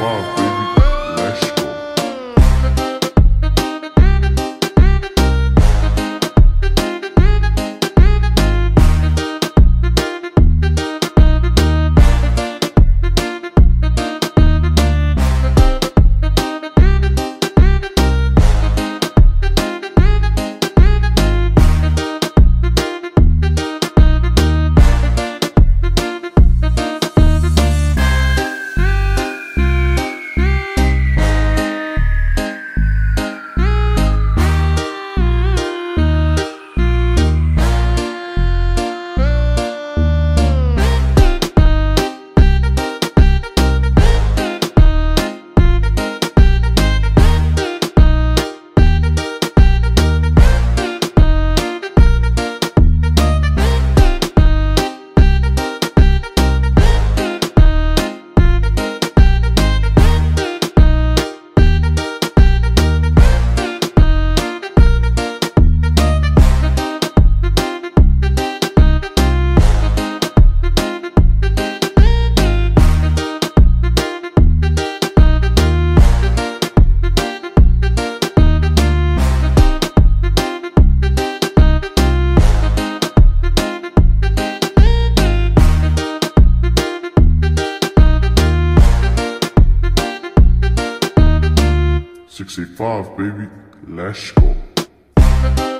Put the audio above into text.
哇。685, baby. Let's go.